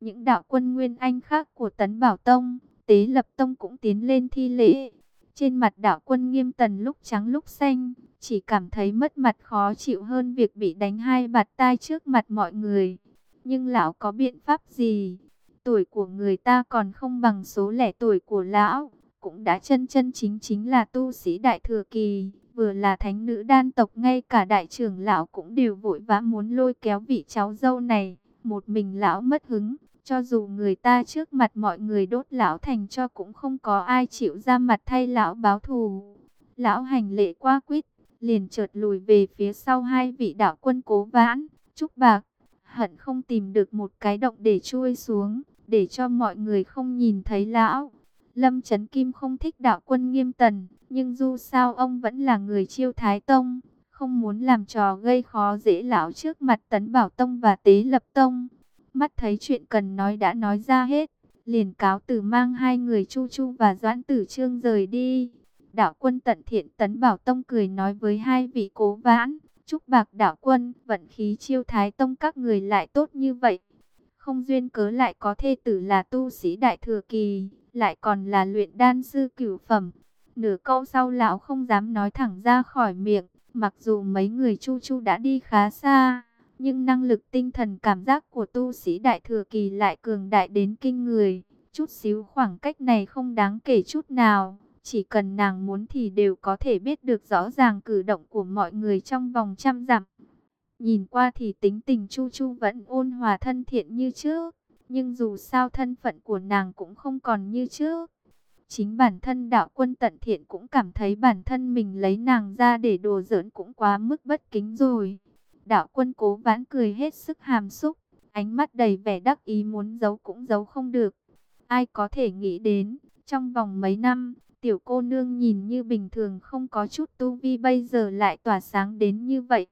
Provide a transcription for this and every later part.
Những đạo quân Nguyên Anh khác của Tấn Bảo Tông, Tế Lập Tông cũng tiến lên thi lễ. Trên mặt đạo quân nghiêm tần lúc trắng lúc xanh, chỉ cảm thấy mất mặt khó chịu hơn việc bị đánh hai bạt tai trước mặt mọi người. Nhưng lão có biện pháp gì? Tuổi của người ta còn không bằng số lẻ tuổi của lão, cũng đã chân chân chính chính là tu sĩ đại thừa kỳ, vừa là thánh nữ đan tộc ngay cả đại trưởng lão cũng đều vội vã muốn lôi kéo vị cháu dâu này. Một mình lão mất hứng, cho dù người ta trước mặt mọi người đốt lão thành cho cũng không có ai chịu ra mặt thay lão báo thù. Lão hành lệ qua quýt, liền chợt lùi về phía sau hai vị đạo quân cố vãn, trúc bạc, hận không tìm được một cái động để chui xuống, để cho mọi người không nhìn thấy lão. Lâm Trấn Kim không thích đạo quân nghiêm tần, nhưng dù sao ông vẫn là người chiêu thái tông, không muốn làm trò gây khó dễ lão trước mặt tấn bảo tông và tế lập tông. Mắt thấy chuyện cần nói đã nói ra hết, liền cáo từ mang hai người Chu Chu và Doãn Tử Trương rời đi. Đạo quân tận thiện tấn bảo tông cười nói với hai vị cố vãn, chúc bạc đạo quân, vận khí chiêu thái tông các người lại tốt như vậy. Không duyên cớ lại có thê tử là tu sĩ đại thừa kỳ, lại còn là luyện đan sư cửu phẩm. Nửa câu sau lão không dám nói thẳng ra khỏi miệng, mặc dù mấy người chu chu đã đi khá xa, nhưng năng lực tinh thần cảm giác của tu sĩ đại thừa kỳ lại cường đại đến kinh người. Chút xíu khoảng cách này không đáng kể chút nào, chỉ cần nàng muốn thì đều có thể biết được rõ ràng cử động của mọi người trong vòng trăm dặm. Nhìn qua thì tính tình Chu Chu vẫn ôn hòa thân thiện như trước, nhưng dù sao thân phận của nàng cũng không còn như trước. Chính bản thân đạo quân tận thiện cũng cảm thấy bản thân mình lấy nàng ra để đồ giỡn cũng quá mức bất kính rồi. Đạo quân cố vãn cười hết sức hàm xúc, ánh mắt đầy vẻ đắc ý muốn giấu cũng giấu không được. Ai có thể nghĩ đến, trong vòng mấy năm, tiểu cô nương nhìn như bình thường không có chút tu vi bây giờ lại tỏa sáng đến như vậy.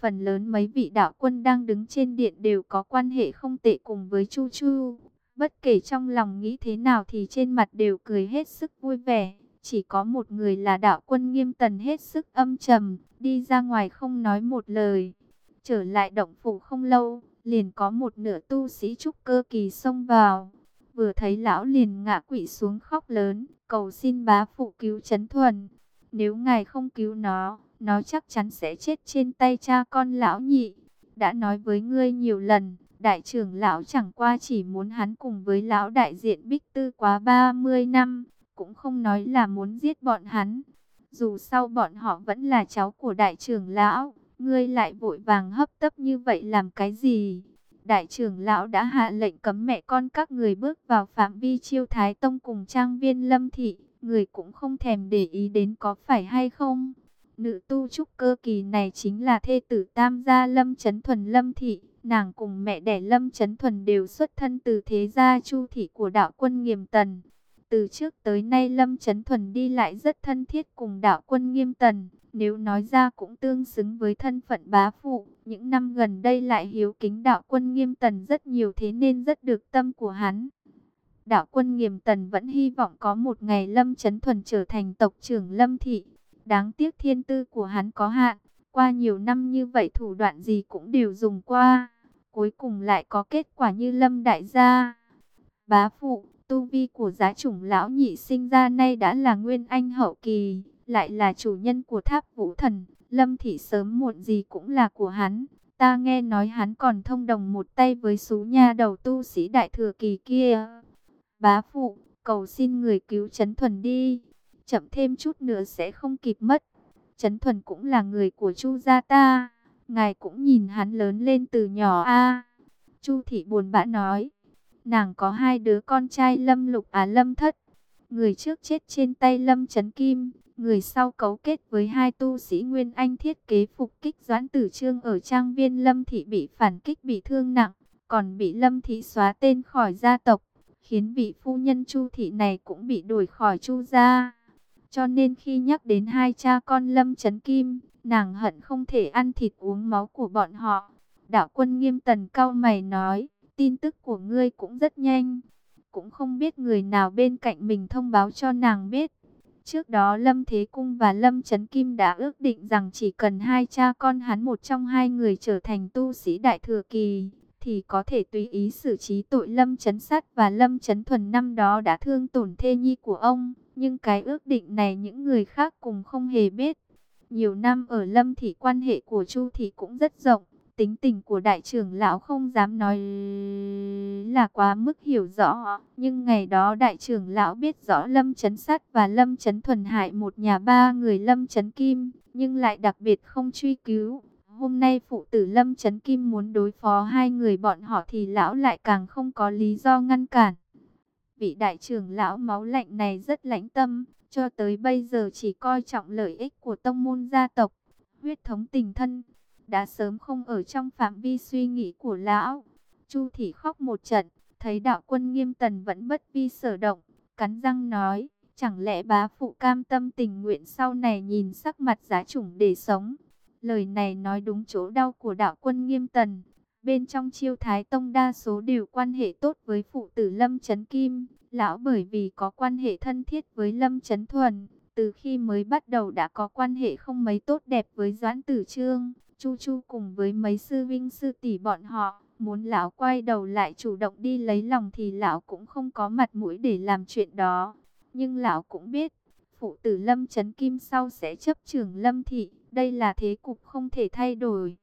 Phần lớn mấy vị đạo quân đang đứng trên điện đều có quan hệ không tệ cùng với Chu Chu. Bất kể trong lòng nghĩ thế nào thì trên mặt đều cười hết sức vui vẻ. Chỉ có một người là đạo quân nghiêm tần hết sức âm trầm, đi ra ngoài không nói một lời. Trở lại động phủ không lâu, liền có một nửa tu sĩ trúc cơ kỳ xông vào. Vừa thấy lão liền ngã quỵ xuống khóc lớn, cầu xin bá phụ cứu chấn thuần. Nếu ngài không cứu nó, nó chắc chắn sẽ chết trên tay cha con lão nhị. Đã nói với ngươi nhiều lần, đại trưởng lão chẳng qua chỉ muốn hắn cùng với lão đại diện Bích Tư quá 30 năm, cũng không nói là muốn giết bọn hắn. Dù sau bọn họ vẫn là cháu của đại trưởng lão, ngươi lại vội vàng hấp tấp như vậy làm cái gì? Đại trưởng lão đã hạ lệnh cấm mẹ con các người bước vào phạm vi chiêu thái tông cùng trang viên lâm thị, người cũng không thèm để ý đến có phải hay không. Nữ tu trúc cơ kỳ này chính là thê tử tam gia Lâm Chấn Thuần Lâm Thị. Nàng cùng mẹ đẻ Lâm Chấn Thuần đều xuất thân từ thế gia chu thị của đạo quân Nghiêm Tần. Từ trước tới nay Lâm Chấn Thuần đi lại rất thân thiết cùng đạo quân Nghiêm Tần. Nếu nói ra cũng tương xứng với thân phận bá phụ. Những năm gần đây lại hiếu kính đạo quân Nghiêm Tần rất nhiều thế nên rất được tâm của hắn. Đạo quân Nghiêm Tần vẫn hy vọng có một ngày Lâm Chấn Thuần trở thành tộc trưởng Lâm Thị. Đáng tiếc thiên tư của hắn có hạn, qua nhiều năm như vậy thủ đoạn gì cũng đều dùng qua. Cuối cùng lại có kết quả như lâm đại gia. Bá phụ, tu vi của giá chủng lão nhị sinh ra nay đã là nguyên anh hậu kỳ, lại là chủ nhân của tháp vũ thần. Lâm thị sớm muộn gì cũng là của hắn. Ta nghe nói hắn còn thông đồng một tay với số nha đầu tu sĩ đại thừa kỳ kia. Bá phụ, cầu xin người cứu chấn thuần đi chậm thêm chút nữa sẽ không kịp mất. Trấn Thuần cũng là người của Chu gia ta, ngài cũng nhìn hắn lớn lên từ nhỏ a. Chu thị buồn bã nói, nàng có hai đứa con trai Lâm Lục à Lâm Thất, người trước chết trên tay Lâm Trấn Kim, người sau cấu kết với hai tu sĩ Nguyên Anh thiết kế phục kích Doãn Tử Trương ở trang viên Lâm thị bị phản kích bị thương nặng, còn bị Lâm thị xóa tên khỏi gia tộc, khiến vị phu nhân Chu thị này cũng bị đuổi khỏi Chu gia. Cho nên khi nhắc đến hai cha con Lâm Trấn Kim, nàng hận không thể ăn thịt uống máu của bọn họ. Đạo quân nghiêm tần cao mày nói, tin tức của ngươi cũng rất nhanh. Cũng không biết người nào bên cạnh mình thông báo cho nàng biết. Trước đó Lâm Thế Cung và Lâm Trấn Kim đã ước định rằng chỉ cần hai cha con hắn một trong hai người trở thành tu sĩ đại thừa kỳ, thì có thể tùy ý xử trí tội Lâm Chấn Sát và Lâm Chấn Thuần năm đó đã thương tổn thê nhi của ông. Nhưng cái ước định này những người khác cùng không hề biết. Nhiều năm ở Lâm Thị quan hệ của Chu Thị cũng rất rộng. Tính tình của đại trưởng lão không dám nói là quá mức hiểu rõ. Nhưng ngày đó đại trưởng lão biết rõ Lâm Chấn Sát và Lâm Chấn Thuần hại một nhà ba người Lâm Chấn Kim. Nhưng lại đặc biệt không truy cứu Hôm nay phụ tử Lâm Trấn Kim muốn đối phó hai người bọn họ thì lão lại càng không có lý do ngăn cản. Vị đại trưởng lão máu lạnh này rất lãnh tâm, cho tới bây giờ chỉ coi trọng lợi ích của tông môn gia tộc, huyết thống tình thân, đã sớm không ở trong phạm vi suy nghĩ của lão. Chu Thị khóc một trận, thấy đạo quân nghiêm tần vẫn bất vi sở động, cắn răng nói, chẳng lẽ bá phụ cam tâm tình nguyện sau này nhìn sắc mặt giá chủng để sống. Lời này nói đúng chỗ đau của đạo quân nghiêm tần. Bên trong chiêu thái tông đa số đều quan hệ tốt với phụ tử Lâm Trấn Kim. Lão bởi vì có quan hệ thân thiết với Lâm Trấn Thuần. Từ khi mới bắt đầu đã có quan hệ không mấy tốt đẹp với Doãn Tử Trương. Chu Chu cùng với mấy sư vinh sư tỷ bọn họ. Muốn lão quay đầu lại chủ động đi lấy lòng thì lão cũng không có mặt mũi để làm chuyện đó. Nhưng lão cũng biết, phụ tử Lâm Trấn Kim sau sẽ chấp trưởng Lâm Thị. Đây là thế cục không thể thay đổi.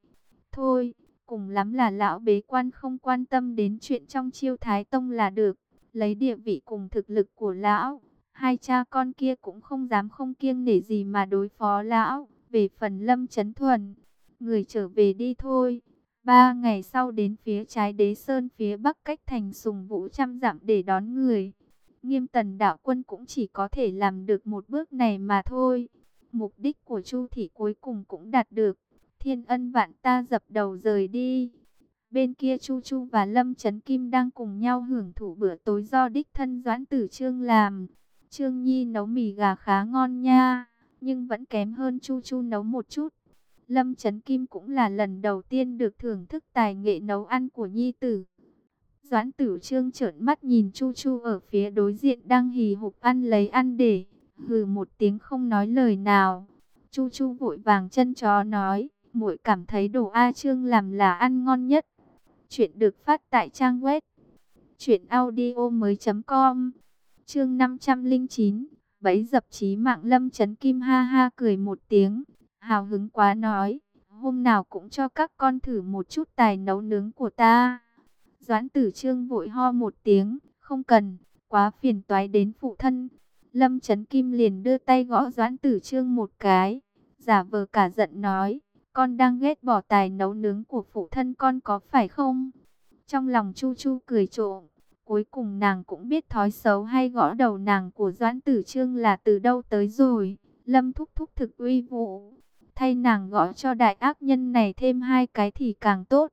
Thôi, cùng lắm là lão bế quan không quan tâm đến chuyện trong chiêu thái tông là được. Lấy địa vị cùng thực lực của lão, hai cha con kia cũng không dám không kiêng nể gì mà đối phó lão. Về phần lâm chấn thuần, người trở về đi thôi. Ba ngày sau đến phía trái đế sơn phía bắc cách thành sùng vũ trăm dặm để đón người. Nghiêm tần đạo quân cũng chỉ có thể làm được một bước này mà thôi. Mục đích của Chu Thị cuối cùng cũng đạt được. Thiên ân vạn ta dập đầu rời đi. Bên kia Chu Chu và Lâm Trấn Kim đang cùng nhau hưởng thụ bữa tối do đích thân Doãn Tử Trương làm. Trương Nhi nấu mì gà khá ngon nha, nhưng vẫn kém hơn Chu Chu nấu một chút. Lâm Trấn Kim cũng là lần đầu tiên được thưởng thức tài nghệ nấu ăn của Nhi Tử. Doãn Tử Trương trợn mắt nhìn Chu Chu ở phía đối diện đang hì hục ăn lấy ăn để hừ một tiếng không nói lời nào. Chu Chu vội vàng chân chó nói, muội cảm thấy đồ A Trương làm là ăn ngon nhất. Chuyện được phát tại trang web truyệnaudiomoi.com. Chương 509, bấy dập chí mạng Lâm Chấn Kim ha ha cười một tiếng, hào hứng quá nói, hôm nào cũng cho các con thử một chút tài nấu nướng của ta. Doãn Tử Trương vội ho một tiếng, không cần, quá phiền toái đến phụ thân. Lâm Trấn Kim liền đưa tay gõ Doãn Tử Trương một cái, giả vờ cả giận nói, con đang ghét bỏ tài nấu nướng của phụ thân con có phải không? Trong lòng Chu Chu cười trộm, cuối cùng nàng cũng biết thói xấu hay gõ đầu nàng của Doãn Tử Trương là từ đâu tới rồi. Lâm thúc thúc thực uy vũ, thay nàng gõ cho đại ác nhân này thêm hai cái thì càng tốt.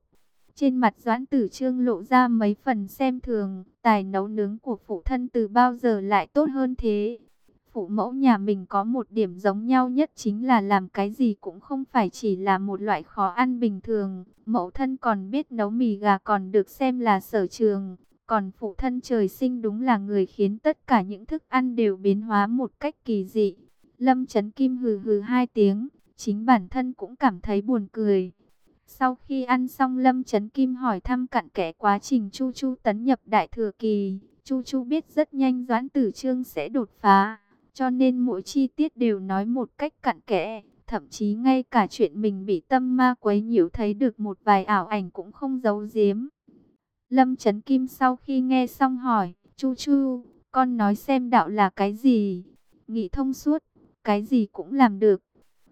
Trên mặt Doãn Tử Trương lộ ra mấy phần xem thường, tài nấu nướng của phụ thân từ bao giờ lại tốt hơn thế. Phụ mẫu nhà mình có một điểm giống nhau nhất chính là làm cái gì cũng không phải chỉ là một loại khó ăn bình thường. Mẫu thân còn biết nấu mì gà còn được xem là sở trường. Còn phụ thân trời sinh đúng là người khiến tất cả những thức ăn đều biến hóa một cách kỳ dị. Lâm Trấn Kim hừ hừ hai tiếng, chính bản thân cũng cảm thấy buồn cười. Sau khi ăn xong Lâm Trấn Kim hỏi thăm cặn kẽ quá trình Chu Chu tấn nhập Đại Thừa Kỳ. Chu Chu biết rất nhanh Doãn Tử Trương sẽ đột phá, cho nên mỗi chi tiết đều nói một cách cặn kẽ. Thậm chí ngay cả chuyện mình bị tâm ma quấy nhiễu thấy được một vài ảo ảnh cũng không giấu giếm. Lâm Trấn Kim sau khi nghe xong hỏi, Chu Chu, con nói xem đạo là cái gì? Nghĩ thông suốt, cái gì cũng làm được.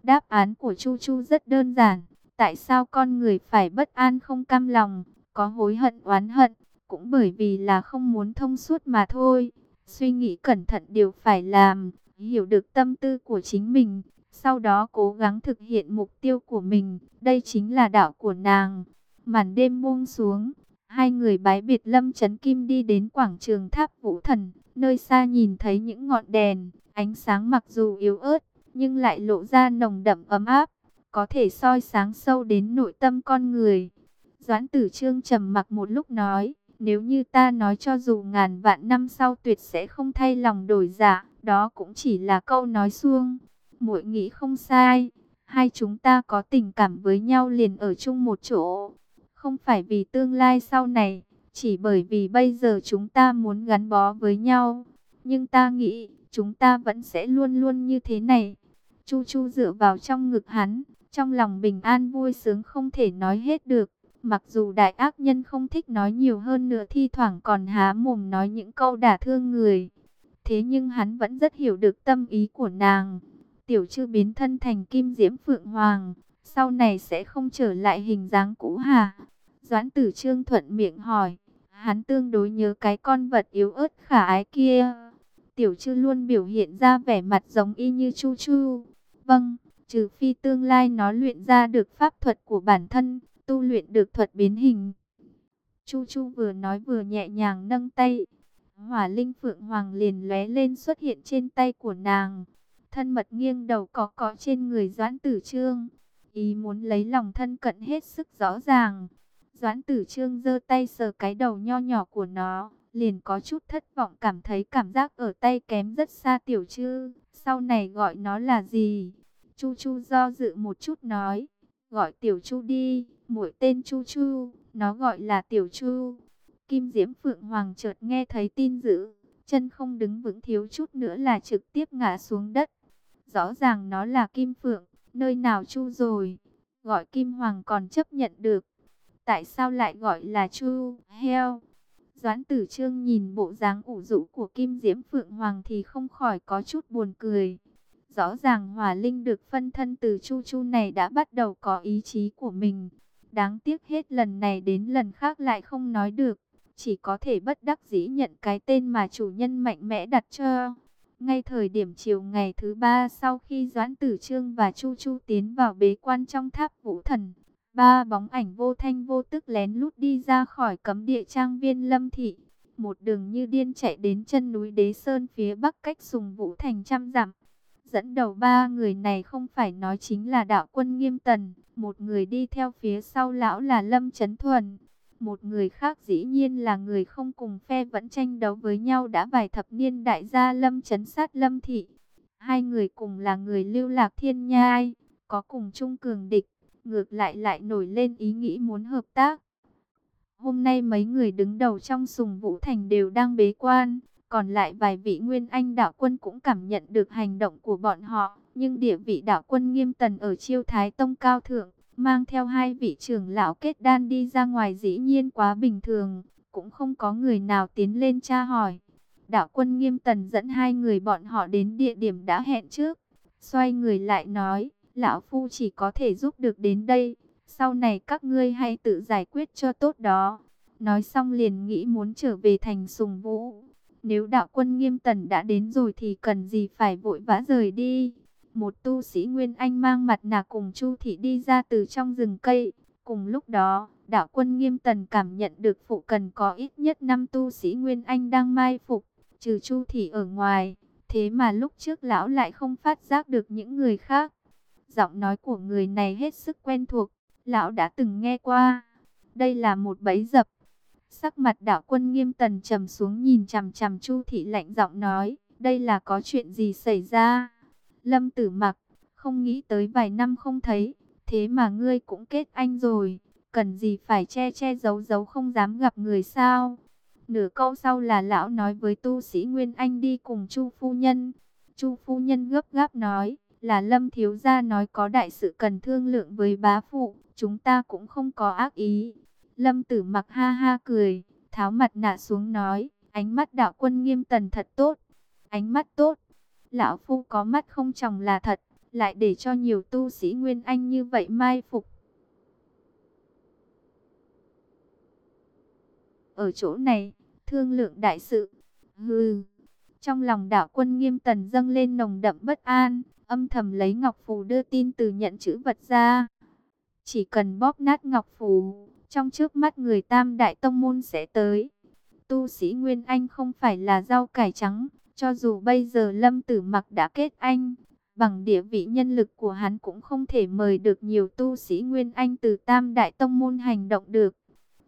Đáp án của Chu Chu rất đơn giản Tại sao con người phải bất an không cam lòng, có hối hận oán hận, cũng bởi vì là không muốn thông suốt mà thôi. Suy nghĩ cẩn thận điều phải làm, hiểu được tâm tư của chính mình, sau đó cố gắng thực hiện mục tiêu của mình. Đây chính là đạo của nàng. Màn đêm buông xuống, hai người bái biệt Lâm Trấn Kim đi đến quảng trường tháp Vũ Thần, nơi xa nhìn thấy những ngọn đèn, ánh sáng mặc dù yếu ớt, nhưng lại lộ ra nồng đậm ấm áp có thể soi sáng sâu đến nội tâm con người. Doãn tử trương trầm mặc một lúc nói, nếu như ta nói cho dù ngàn vạn năm sau tuyệt sẽ không thay lòng đổi dạ, đó cũng chỉ là câu nói suông. Muội nghĩ không sai, hai chúng ta có tình cảm với nhau liền ở chung một chỗ. Không phải vì tương lai sau này, chỉ bởi vì bây giờ chúng ta muốn gắn bó với nhau. Nhưng ta nghĩ, chúng ta vẫn sẽ luôn luôn như thế này. Chu Chu dựa vào trong ngực hắn, trong lòng bình an vui sướng không thể nói hết được. Mặc dù đại ác nhân không thích nói nhiều hơn nữa thi thoảng còn há mồm nói những câu đả thương người. Thế nhưng hắn vẫn rất hiểu được tâm ý của nàng. Tiểu chư biến thân thành kim diễm phượng hoàng, sau này sẽ không trở lại hình dáng cũ hà Doãn tử trương thuận miệng hỏi, hắn tương đối nhớ cái con vật yếu ớt khả ái kia. Tiểu chư luôn biểu hiện ra vẻ mặt giống y như chu chu. Vâng, trừ phi tương lai nó luyện ra được pháp thuật của bản thân, tu luyện được thuật biến hình. Chu chu vừa nói vừa nhẹ nhàng nâng tay. Hỏa linh phượng hoàng liền lóe lên xuất hiện trên tay của nàng. Thân mật nghiêng đầu có có trên người doãn tử trương. Ý muốn lấy lòng thân cận hết sức rõ ràng. Doãn tử trương giơ tay sờ cái đầu nho nhỏ của nó, liền có chút thất vọng cảm thấy cảm giác ở tay kém rất xa tiểu chư. Sau này gọi nó là gì? Chu chu do dự một chút nói, gọi tiểu chu đi, mỗi tên chu chu, nó gọi là tiểu chu. Kim Diễm Phượng Hoàng chợt nghe thấy tin dữ, chân không đứng vững thiếu chút nữa là trực tiếp ngã xuống đất. Rõ ràng nó là Kim Phượng, nơi nào chu rồi, gọi Kim Hoàng còn chấp nhận được tại sao lại gọi là Chu Heo? Doãn tử trương nhìn bộ dáng ủ rũ của Kim Diễm Phượng Hoàng thì không khỏi có chút buồn cười. Rõ ràng Hòa Linh được phân thân từ Chu Chu này đã bắt đầu có ý chí của mình. Đáng tiếc hết lần này đến lần khác lại không nói được. Chỉ có thể bất đắc dĩ nhận cái tên mà chủ nhân mạnh mẽ đặt cho. Ngay thời điểm chiều ngày thứ ba sau khi Doãn Tử Trương và Chu Chu tiến vào bế quan trong tháp vũ thần, Ba bóng ảnh vô thanh vô tức lén lút đi ra khỏi cấm địa trang viên lâm thị. Một đường như điên chạy đến chân núi Đế Sơn phía bắc cách sùng vũ thành trăm dặm. Dẫn đầu ba người này không phải nói chính là đạo quân nghiêm tần. Một người đi theo phía sau lão là Lâm Trấn Thuần. Một người khác dĩ nhiên là người không cùng phe vẫn tranh đấu với nhau đã vài thập niên đại gia Lâm Trấn sát Lâm Thị. Hai người cùng là người lưu lạc thiên nhai, có cùng chung cường địch ngược lại lại nổi lên ý nghĩ muốn hợp tác. Hôm nay mấy người đứng đầu trong sùng vũ thành đều đang bế quan, còn lại vài vị nguyên anh đạo quân cũng cảm nhận được hành động của bọn họ. Nhưng địa vị đạo quân nghiêm tần ở chiêu thái tông cao thượng, mang theo hai vị trưởng lão kết đan đi ra ngoài dĩ nhiên quá bình thường, cũng không có người nào tiến lên tra hỏi. Đạo quân nghiêm tần dẫn hai người bọn họ đến địa điểm đã hẹn trước, xoay người lại nói lão phu chỉ có thể giúp được đến đây, sau này các ngươi hay tự giải quyết cho tốt đó. Nói xong liền nghĩ muốn trở về thành sùng vũ. Nếu đạo quân nghiêm tần đã đến rồi thì cần gì phải vội vã rời đi. Một tu sĩ Nguyên Anh mang mặt nạ cùng Chu Thị đi ra từ trong rừng cây. Cùng lúc đó, đạo quân nghiêm tần cảm nhận được phụ cần có ít nhất 5 tu sĩ Nguyên Anh đang mai phục, trừ Chu Thị ở ngoài. Thế mà lúc trước lão lại không phát giác được những người khác. Giọng nói của người này hết sức quen thuộc, lão đã từng nghe qua. Đây là một bẫy dập. Sắc mặt đạo quân nghiêm tần trầm xuống nhìn chằm chằm Chu thị lạnh giọng nói, đây là có chuyện gì xảy ra? Lâm tử mặc, không nghĩ tới vài năm không thấy, thế mà ngươi cũng kết anh rồi, cần gì phải che che giấu giấu không dám gặp người sao? Nửa câu sau là lão nói với tu sĩ Nguyên Anh đi cùng Chu phu nhân. Chu phu nhân gấp gáp nói, là Lâm Thiếu Gia nói có đại sự cần thương lượng với bá phụ, chúng ta cũng không có ác ý. Lâm Tử mặc ha ha cười, tháo mặt nạ xuống nói, ánh mắt đạo quân nghiêm tần thật tốt, ánh mắt tốt. Lão Phu có mắt không chồng là thật, lại để cho nhiều tu sĩ Nguyên Anh như vậy mai phục. Ở chỗ này, thương lượng đại sự, hừ. Trong lòng đạo quân nghiêm tần dâng lên nồng đậm bất an, âm thầm lấy ngọc phù đưa tin từ nhận chữ vật ra. Chỉ cần bóp nát ngọc phù, trong trước mắt người tam đại tông môn sẽ tới. Tu sĩ Nguyên Anh không phải là rau cải trắng, cho dù bây giờ Lâm Tử Mặc đã kết anh, bằng địa vị nhân lực của hắn cũng không thể mời được nhiều tu sĩ Nguyên Anh từ tam đại tông môn hành động được.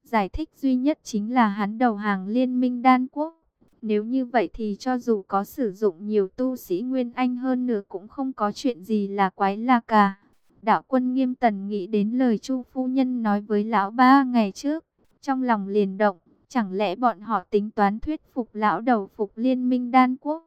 Giải thích duy nhất chính là hắn đầu hàng liên minh đan quốc. Nếu như vậy thì cho dù có sử dụng nhiều tu sĩ Nguyên Anh hơn nữa cũng không có chuyện gì là quái la cả. Đạo quân nghiêm tần nghĩ đến lời Chu phu nhân nói với lão ba ngày trước, trong lòng liền động, chẳng lẽ bọn họ tính toán thuyết phục lão đầu phục liên minh đan quốc.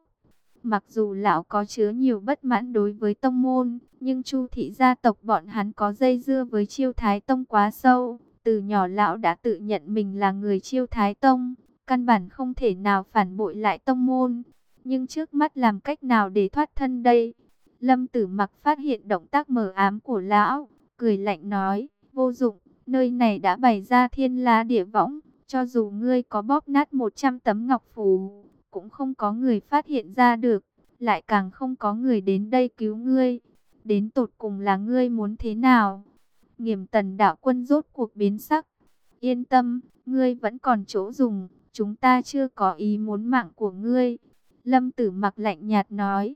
Mặc dù lão có chứa nhiều bất mãn đối với tông môn, nhưng Chu thị gia tộc bọn hắn có dây dưa với Chiêu Thái tông quá sâu, từ nhỏ lão đã tự nhận mình là người Chiêu Thái tông, căn bản không thể nào phản bội lại tông môn. Nhưng trước mắt làm cách nào để thoát thân đây? Lâm Tử Mặc phát hiện động tác mờ ám của lão, cười lạnh nói, vô dụng, nơi này đã bày ra thiên la địa võng, cho dù ngươi có bóp nát 100 tấm ngọc phù, cũng không có người phát hiện ra được, lại càng không có người đến đây cứu ngươi. Đến tột cùng là ngươi muốn thế nào? Nghiêm tần đạo quân rốt cuộc biến sắc. Yên tâm, ngươi vẫn còn chỗ dùng, chúng ta chưa có ý muốn mạng của ngươi. Lâm tử mặc lạnh nhạt nói.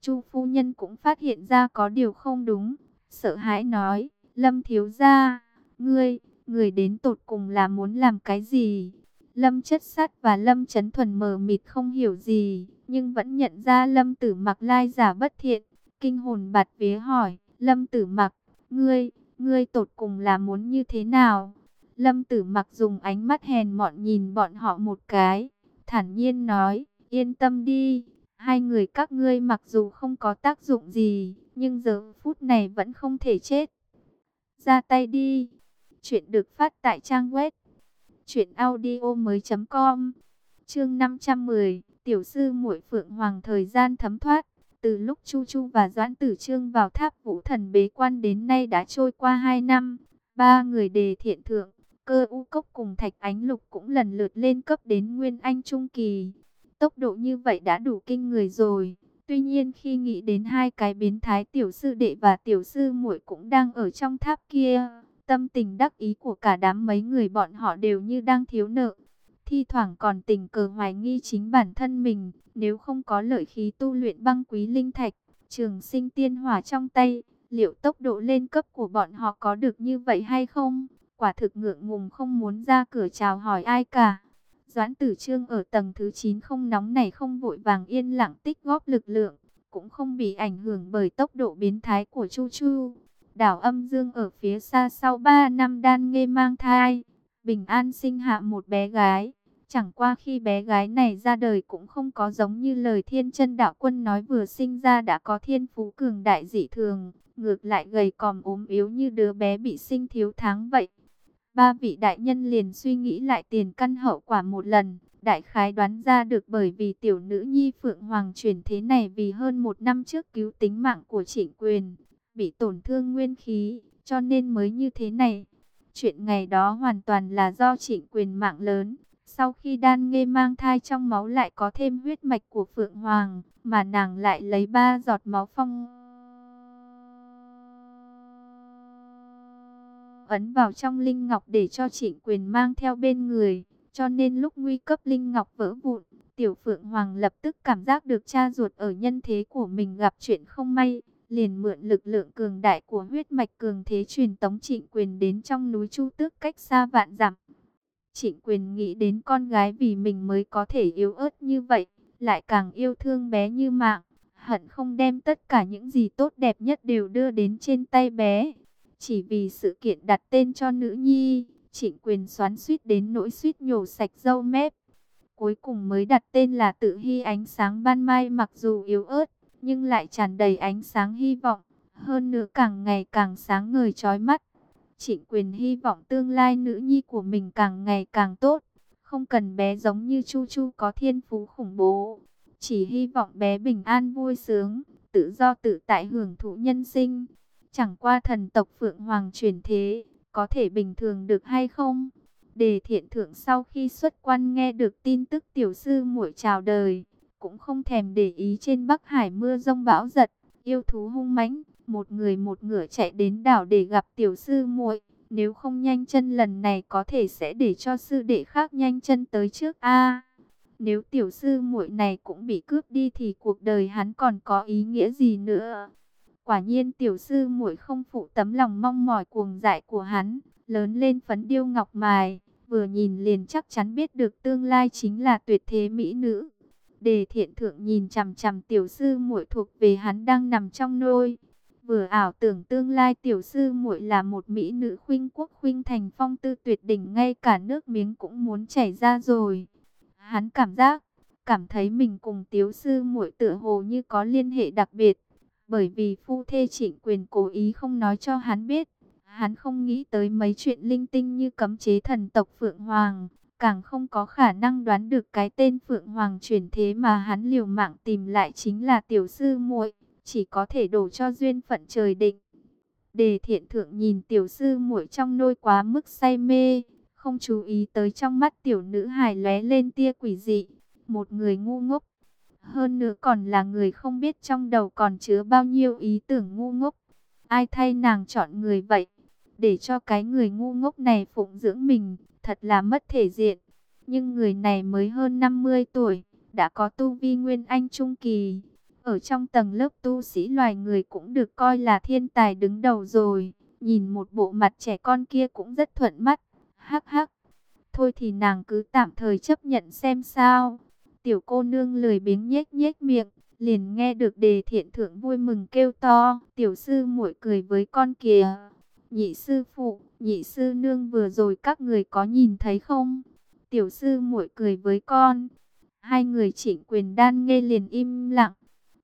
Chu phu nhân cũng phát hiện ra có điều không đúng, sợ hãi nói, Lâm thiếu gia, ngươi, người đến tột cùng là muốn làm cái gì? Lâm chất sắt và Lâm chấn thuần mờ mịt không hiểu gì, nhưng vẫn nhận ra Lâm tử mặc lai giả bất thiện, kinh hồn bạt vía hỏi, Lâm tử mặc, ngươi, ngươi tột cùng là muốn như thế nào? Lâm tử mặc dùng ánh mắt hèn mọn nhìn bọn họ một cái, thản nhiên nói, yên tâm đi, Hai người các ngươi mặc dù không có tác dụng gì, nhưng giờ phút này vẫn không thể chết. Ra tay đi. Chuyện được phát tại trang web truyệnaudiomoi.com. Chương 510, tiểu sư muội Phượng Hoàng thời gian thấm thoát, từ lúc Chu Chu và Doãn Tử Trương vào tháp Vũ Thần bế quan đến nay đã trôi qua 2 năm. Ba người đề thiện thượng, cơ u cốc cùng Thạch Ánh Lục cũng lần lượt lên cấp đến Nguyên Anh Trung Kỳ. Tốc độ như vậy đã đủ kinh người rồi. Tuy nhiên khi nghĩ đến hai cái biến thái tiểu sư đệ và tiểu sư muội cũng đang ở trong tháp kia, tâm tình đắc ý của cả đám mấy người bọn họ đều như đang thiếu nợ. Thi thoảng còn tình cờ hoài nghi chính bản thân mình, nếu không có lợi khí tu luyện băng quý linh thạch, trường sinh tiên hỏa trong tay, liệu tốc độ lên cấp của bọn họ có được như vậy hay không? Quả thực ngượng ngùng không muốn ra cửa chào hỏi ai cả. Doãn tử trương ở tầng thứ 9 không nóng này không vội vàng yên lặng tích góp lực lượng, cũng không bị ảnh hưởng bởi tốc độ biến thái của Chu Chu. Đảo âm dương ở phía xa sau 3 năm đan nghe mang thai, bình an sinh hạ một bé gái. Chẳng qua khi bé gái này ra đời cũng không có giống như lời thiên chân đạo quân nói vừa sinh ra đã có thiên phú cường đại dị thường, ngược lại gầy còm ốm yếu như đứa bé bị sinh thiếu tháng vậy. Ba vị đại nhân liền suy nghĩ lại tiền căn hậu quả một lần, đại khái đoán ra được bởi vì tiểu nữ nhi Phượng Hoàng chuyển thế này vì hơn một năm trước cứu tính mạng của trịnh quyền, bị tổn thương nguyên khí, cho nên mới như thế này. Chuyện ngày đó hoàn toàn là do trịnh quyền mạng lớn, sau khi đan nghe mang thai trong máu lại có thêm huyết mạch của Phượng Hoàng, mà nàng lại lấy ba giọt máu phong ấn vào trong linh ngọc để cho trịnh quyền mang theo bên người. Cho nên lúc nguy cấp linh ngọc vỡ vụn, tiểu phượng hoàng lập tức cảm giác được cha ruột ở nhân thế của mình gặp chuyện không may. Liền mượn lực lượng cường đại của huyết mạch cường thế truyền tống trịnh quyền đến trong núi Chu Tước cách xa vạn dặm. Trịnh quyền nghĩ đến con gái vì mình mới có thể yếu ớt như vậy, lại càng yêu thương bé như mạng, hận không đem tất cả những gì tốt đẹp nhất đều đưa đến trên tay bé. Chỉ vì sự kiện đặt tên cho nữ nhi, trịnh quyền xoắn suýt đến nỗi suýt nhổ sạch dâu mép. Cuối cùng mới đặt tên là tự hy ánh sáng ban mai mặc dù yếu ớt, nhưng lại tràn đầy ánh sáng hy vọng. Hơn nữa càng ngày càng sáng ngời trói mắt. Trịnh quyền hy vọng tương lai nữ nhi của mình càng ngày càng tốt. Không cần bé giống như Chu Chu có thiên phú khủng bố. Chỉ hy vọng bé bình an vui sướng, tự do tự tại hưởng thụ nhân sinh. Chẳng qua thần tộc Phượng Hoàng truyền thế, có thể bình thường được hay không? Đề thiện thượng sau khi xuất quan nghe được tin tức tiểu sư muội chào đời, cũng không thèm để ý trên Bắc Hải mưa rông bão giật, yêu thú hung mãnh, một người một ngựa chạy đến đảo để gặp tiểu sư muội. Nếu không nhanh chân lần này có thể sẽ để cho sư đệ khác nhanh chân tới trước a. nếu tiểu sư muội này cũng bị cướp đi thì cuộc đời hắn còn có ý nghĩa gì nữa? Quả nhiên tiểu sư muội không phụ tấm lòng mong mỏi cuồng dại của hắn, lớn lên phấn điêu ngọc mài, vừa nhìn liền chắc chắn biết được tương lai chính là tuyệt thế mỹ nữ. Đề thiện thượng nhìn chằm chằm tiểu sư muội thuộc về hắn đang nằm trong nôi. vừa ảo tưởng tương lai tiểu sư muội là một mỹ nữ khuynh quốc khuynh thành phong tư tuyệt đỉnh ngay cả nước miếng cũng muốn chảy ra rồi. Hắn cảm giác, cảm thấy mình cùng tiểu sư muội tựa hồ như có liên hệ đặc biệt, bởi vì phu thê trịnh quyền cố ý không nói cho hắn biết. Hắn không nghĩ tới mấy chuyện linh tinh như cấm chế thần tộc Phượng Hoàng, càng không có khả năng đoán được cái tên Phượng Hoàng chuyển thế mà hắn liều mạng tìm lại chính là tiểu sư muội, chỉ có thể đổ cho duyên phận trời định. Đề thiện thượng nhìn tiểu sư muội trong nôi quá mức say mê, không chú ý tới trong mắt tiểu nữ hài lóe lên tia quỷ dị, một người ngu ngốc. Hơn nữa còn là người không biết trong đầu còn chứa bao nhiêu ý tưởng ngu ngốc. Ai thay nàng chọn người vậy? Để cho cái người ngu ngốc này phụng dưỡng mình, thật là mất thể diện. Nhưng người này mới hơn 50 tuổi, đã có tu vi nguyên anh trung kỳ. Ở trong tầng lớp tu sĩ loài người cũng được coi là thiên tài đứng đầu rồi. Nhìn một bộ mặt trẻ con kia cũng rất thuận mắt. Hắc hắc. Thôi thì nàng cứ tạm thời chấp nhận xem sao. Tiểu cô nương lười biếng nhếch nhếch miệng, liền nghe được đề thiện thượng vui mừng kêu to. Tiểu sư muội cười với con kìa. Nhị sư phụ, nhị sư nương vừa rồi các người có nhìn thấy không? Tiểu sư muội cười với con. Hai người chỉnh quyền đan nghe liền im lặng.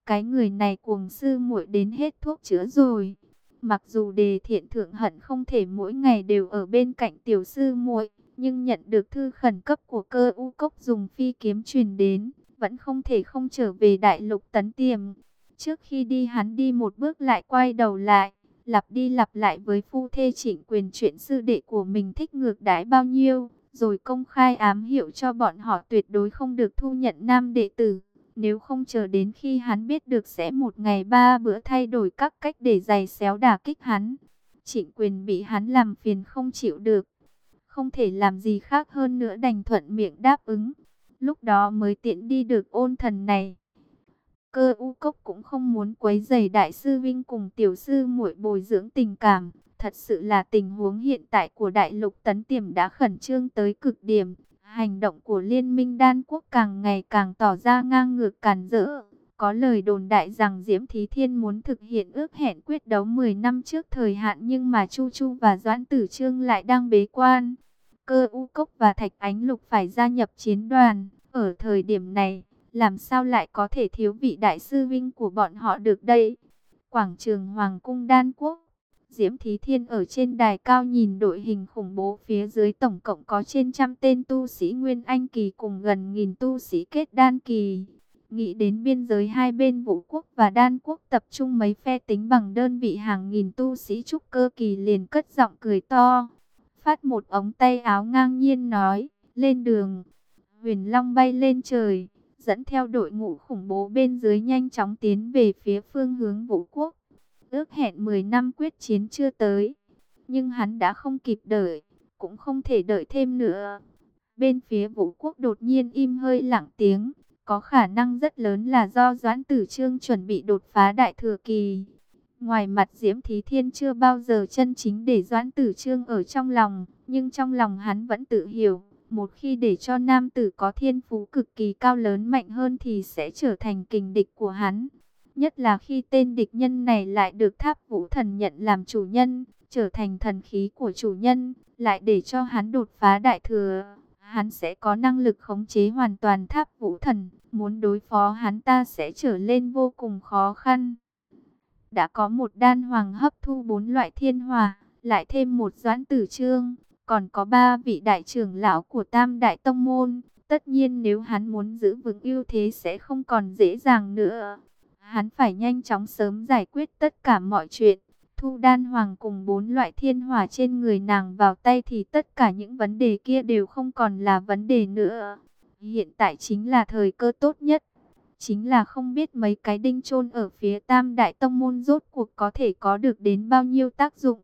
Cái người này cuồng sư muội đến hết thuốc chữa rồi. Mặc dù đề thiện thượng hận không thể mỗi ngày đều ở bên cạnh tiểu sư muội, nhưng nhận được thư khẩn cấp của cơ u cốc dùng phi kiếm truyền đến, vẫn không thể không trở về đại lục tấn tiềm. Trước khi đi hắn đi một bước lại quay đầu lại, lặp đi lặp lại với phu thê trịnh quyền chuyện sư đệ của mình thích ngược đãi bao nhiêu, rồi công khai ám hiệu cho bọn họ tuyệt đối không được thu nhận nam đệ tử. Nếu không chờ đến khi hắn biết được sẽ một ngày ba bữa thay đổi các cách để giày xéo đả kích hắn. Trịnh quyền bị hắn làm phiền không chịu được. Không thể làm gì khác hơn nữa đành thuận miệng đáp ứng. Lúc đó mới tiện đi được ôn thần này. Cơ u cốc cũng không muốn quấy rầy đại sư Vinh cùng tiểu sư muội bồi dưỡng tình cảm. Thật sự là tình huống hiện tại của đại lục tấn tiềm đã khẩn trương tới cực điểm. Hành động của liên minh đan quốc càng ngày càng tỏ ra ngang ngược càn rỡ. Có lời đồn đại rằng Diễm Thí Thiên muốn thực hiện ước hẹn quyết đấu 10 năm trước thời hạn nhưng mà Chu Chu và Doãn Tử Trương lại đang bế quan. Cơ U Cốc và Thạch Ánh Lục phải gia nhập chiến đoàn. Ở thời điểm này, làm sao lại có thể thiếu vị đại sư vinh của bọn họ được đây? Quảng trường Hoàng cung Đan Quốc Diễm Thí Thiên ở trên đài cao nhìn đội hình khủng bố phía dưới tổng cộng có trên trăm tên tu sĩ Nguyên Anh Kỳ cùng gần nghìn tu sĩ kết đan kỳ. Nghĩ đến biên giới hai bên vũ quốc và đan quốc tập trung mấy phe tính bằng đơn vị hàng nghìn tu sĩ trúc cơ kỳ liền cất giọng cười to. Phát một ống tay áo ngang nhiên nói, lên đường. Huyền Long bay lên trời, dẫn theo đội ngũ khủng bố bên dưới nhanh chóng tiến về phía phương hướng vũ quốc. Ước hẹn 10 năm quyết chiến chưa tới, nhưng hắn đã không kịp đợi, cũng không thể đợi thêm nữa. Bên phía vũ quốc đột nhiên im hơi lặng tiếng, có khả năng rất lớn là do Doãn Tử Trương chuẩn bị đột phá đại thừa kỳ. Ngoài mặt Diễm Thí Thiên chưa bao giờ chân chính để Doãn Tử Trương ở trong lòng, nhưng trong lòng hắn vẫn tự hiểu, một khi để cho nam tử có thiên phú cực kỳ cao lớn mạnh hơn thì sẽ trở thành kình địch của hắn. Nhất là khi tên địch nhân này lại được tháp vũ thần nhận làm chủ nhân, trở thành thần khí của chủ nhân, lại để cho hắn đột phá đại thừa. Hắn sẽ có năng lực khống chế hoàn toàn tháp vũ thần, muốn đối phó hắn ta sẽ trở lên vô cùng khó khăn. Đã có một đan hoàng hấp thu bốn loại thiên hòa, lại thêm một doãn tử trương, còn có ba vị đại trưởng lão của tam đại tông môn. Tất nhiên nếu hắn muốn giữ vững ưu thế sẽ không còn dễ dàng nữa. Hắn phải nhanh chóng sớm giải quyết tất cả mọi chuyện. Thu đan hoàng cùng bốn loại thiên hỏa trên người nàng vào tay thì tất cả những vấn đề kia đều không còn là vấn đề nữa. Hiện tại chính là thời cơ tốt nhất. Chính là không biết mấy cái đinh chôn ở phía tam đại tông môn rốt cuộc có thể có được đến bao nhiêu tác dụng.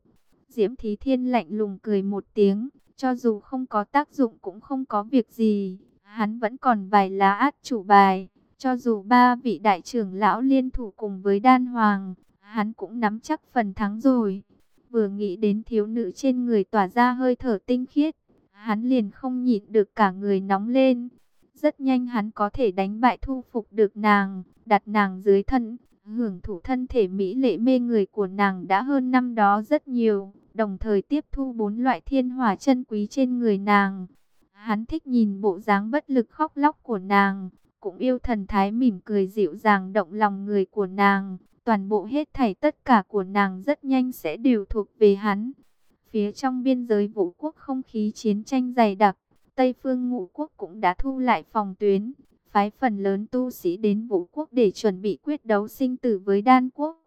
Diễm Thí Thiên lạnh lùng cười một tiếng, cho dù không có tác dụng cũng không có việc gì, hắn vẫn còn vài lá át chủ bài. Cho dù ba vị đại trưởng lão liên thủ cùng với đan hoàng, hắn cũng nắm chắc phần thắng rồi. Vừa nghĩ đến thiếu nữ trên người tỏa ra hơi thở tinh khiết, hắn liền không nhịn được cả người nóng lên. Rất nhanh hắn có thể đánh bại thu phục được nàng, đặt nàng dưới thân, hưởng thụ thân thể mỹ lệ mê người của nàng đã hơn năm đó rất nhiều, đồng thời tiếp thu bốn loại thiên hỏa chân quý trên người nàng. Hắn thích nhìn bộ dáng bất lực khóc lóc của nàng, cũng yêu thần thái mỉm cười dịu dàng động lòng người của nàng. Toàn bộ hết thảy tất cả của nàng rất nhanh sẽ đều thuộc về hắn. Phía trong biên giới vũ quốc không khí chiến tranh dày đặc, Tây phương ngũ quốc cũng đã thu lại phòng tuyến, phái phần lớn tu sĩ đến vũ quốc để chuẩn bị quyết đấu sinh tử với đan quốc.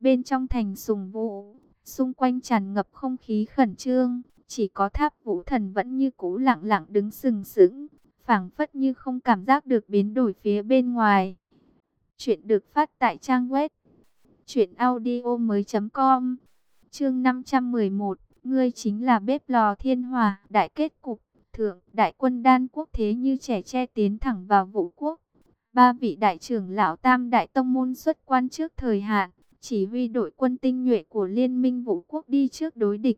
Bên trong thành sùng vũ, xung quanh tràn ngập không khí khẩn trương, chỉ có tháp vũ thần vẫn như cũ lặng lặng đứng sừng sững, phảng phất như không cảm giác được biến đổi phía bên ngoài. Chuyện được phát tại trang web truyệnaudiomoi.com. Chương 511, ngươi chính là bếp lò thiên hòa, đại kết cục, thượng, đại quân đan quốc thế như trẻ che tiến thẳng vào vũ quốc. Ba vị đại trưởng lão Tam đại tông môn xuất quan trước thời hạn, chỉ huy đội quân tinh nhuệ của liên minh vũ quốc đi trước đối địch.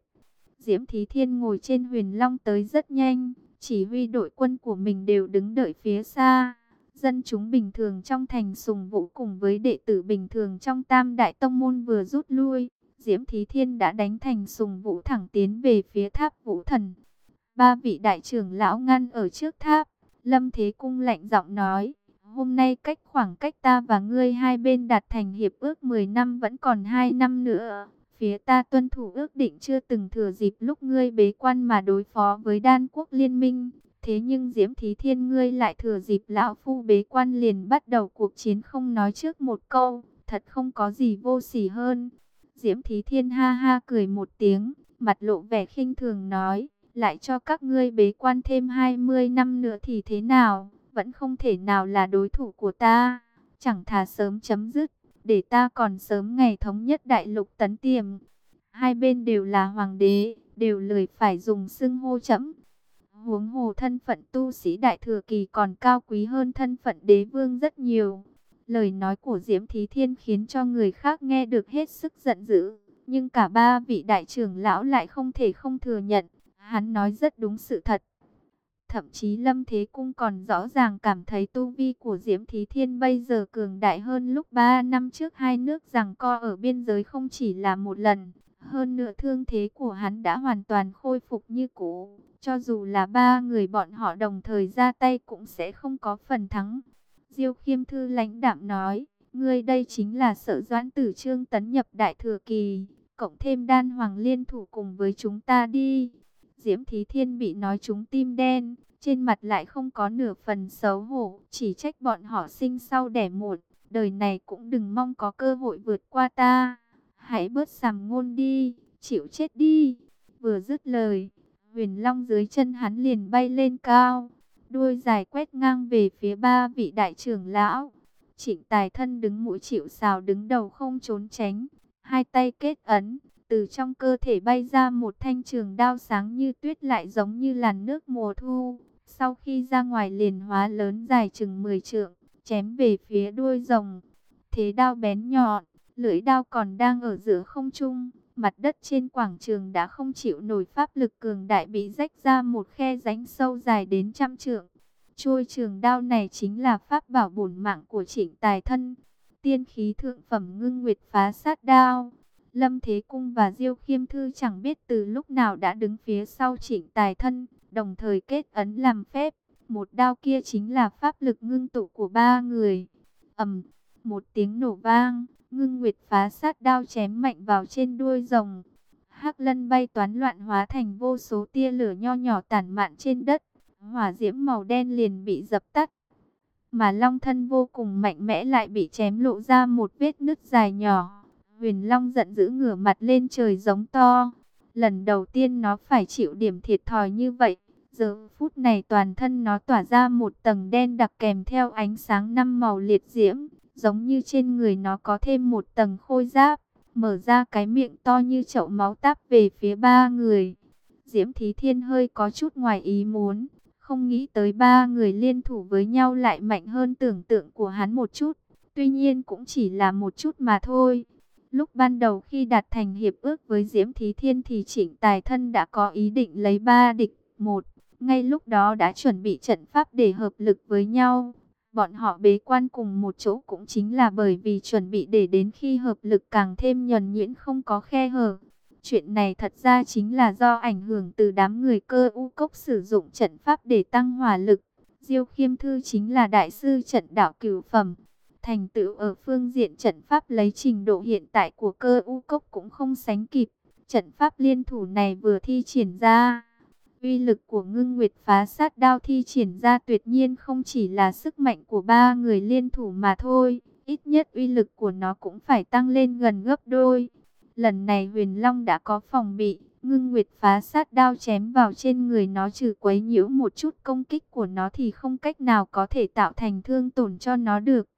Diễm Thí Thiên ngồi trên huyền long tới rất nhanh, chỉ huy đội quân của mình đều đứng đợi phía xa. Dân chúng bình thường trong thành sùng vũ cùng với đệ tử bình thường trong tam đại tông môn vừa rút lui. Diễm Thí Thiên đã đánh thành sùng vũ thẳng tiến về phía tháp vũ thần. Ba vị đại trưởng lão ngăn ở trước tháp. Lâm Thế Cung lạnh giọng nói. Hôm nay cách khoảng cách ta và ngươi hai bên đạt thành hiệp ước 10 năm vẫn còn 2 năm nữa. Phía ta tuân thủ ước định chưa từng thừa dịp lúc ngươi bế quan mà đối phó với đan quốc liên minh. Thế nhưng Diễm Thí Thiên ngươi lại thừa dịp lão phu bế quan liền bắt đầu cuộc chiến không nói trước một câu, thật không có gì vô sỉ hơn. Diễm Thí Thiên ha ha cười một tiếng, mặt lộ vẻ khinh thường nói, lại cho các ngươi bế quan thêm 20 năm nữa thì thế nào, vẫn không thể nào là đối thủ của ta, chẳng thà sớm chấm dứt, để ta còn sớm ngày thống nhất đại lục tấn tiềm. Hai bên đều là hoàng đế, đều lười phải dùng xưng hô chấm Huống hồ thân phận tu sĩ đại thừa kỳ còn cao quý hơn thân phận đế vương rất nhiều. Lời nói của Diễm Thí Thiên khiến cho người khác nghe được hết sức giận dữ. Nhưng cả ba vị đại trưởng lão lại không thể không thừa nhận. Hắn nói rất đúng sự thật. Thậm chí Lâm Thế Cung còn rõ ràng cảm thấy tu vi của Diễm Thí Thiên bây giờ cường đại hơn lúc ba năm trước hai nước rằng co ở biên giới không chỉ là một lần. Hơn nữa thương thế của hắn đã hoàn toàn khôi phục như cũ. Cho dù là ba người bọn họ đồng thời ra tay cũng sẽ không có phần thắng. Diêu khiêm thư lãnh đạm nói, ngươi đây chính là Sở doãn tử trương tấn nhập đại thừa kỳ, cộng thêm đan hoàng liên thủ cùng với chúng ta đi. Diễm Thí Thiên bị nói chúng tim đen, trên mặt lại không có nửa phần xấu hổ, chỉ trách bọn họ sinh sau đẻ muộn, đời này cũng đừng mong có cơ hội vượt qua ta. Hãy bớt sàm ngôn đi, chịu chết đi. Vừa dứt lời, huyền long dưới chân hắn liền bay lên cao, đuôi dài quét ngang về phía ba vị đại trưởng lão. Trịnh tài thân đứng mũi chịu sào đứng đầu không trốn tránh, hai tay kết ấn, từ trong cơ thể bay ra một thanh trường đao sáng như tuyết lại giống như làn nước mùa thu. Sau khi ra ngoài liền hóa lớn dài chừng 10 trượng, chém về phía đuôi rồng. Thế đao bén nhọn, lưỡi đao còn đang ở giữa không trung, mặt đất trên quảng trường đã không chịu nổi pháp lực cường đại bị rách ra một khe rãnh sâu dài đến trăm trượng. Trôi trường đao này chính là pháp bảo bổn mạng của trịnh tài thân, tiên khí thượng phẩm ngưng nguyệt phá sát đao. Lâm Thế Cung và Diêu Khiêm Thư chẳng biết từ lúc nào đã đứng phía sau trịnh tài thân, đồng thời kết ấn làm phép. Một đao kia chính là pháp lực ngưng tụ của ba người. ầm, một tiếng nổ vang, Ngưng Nguyệt phá sát đao chém mạnh vào trên đuôi rồng. Hắc lân bay toán loạn hóa thành vô số tia lửa nho nhỏ tản mạn trên đất. Hỏa diễm màu đen liền bị dập tắt. Mà long thân vô cùng mạnh mẽ lại bị chém lộ ra một vết nứt dài nhỏ. Huyền long giận dữ ngửa mặt lên trời giống to. Lần đầu tiên nó phải chịu điểm thiệt thòi như vậy. Giờ phút này toàn thân nó tỏa ra một tầng đen đặc kèm theo ánh sáng năm màu liệt diễm giống như trên người nó có thêm một tầng khôi giáp, mở ra cái miệng to như chậu máu táp về phía ba người. Diễm Thí Thiên hơi có chút ngoài ý muốn, không nghĩ tới ba người liên thủ với nhau lại mạnh hơn tưởng tượng của hắn một chút, tuy nhiên cũng chỉ là một chút mà thôi. Lúc ban đầu khi đạt thành hiệp ước với Diễm Thí Thiên thì chỉnh tài thân đã có ý định lấy ba địch một, ngay lúc đó đã chuẩn bị trận pháp để hợp lực với nhau. Bọn họ bế quan cùng một chỗ cũng chính là bởi vì chuẩn bị để đến khi hợp lực càng thêm nhuần nhuyễn không có khe hở. Chuyện này thật ra chính là do ảnh hưởng từ đám người cơ u cốc sử dụng trận pháp để tăng hỏa lực. Diêu Khiêm Thư chính là đại sư trận đạo cửu phẩm. Thành tựu ở phương diện trận pháp lấy trình độ hiện tại của cơ u cốc cũng không sánh kịp. Trận pháp liên thủ này vừa thi triển ra Uy lực của ngưng nguyệt phá sát đao thi triển ra tuyệt nhiên không chỉ là sức mạnh của ba người liên thủ mà thôi. Ít nhất uy lực của nó cũng phải tăng lên gần gấp đôi. Lần này huyền long đã có phòng bị. Ngưng nguyệt phá sát đao chém vào trên người nó trừ quấy nhiễu một chút công kích của nó thì không cách nào có thể tạo thành thương tổn cho nó được.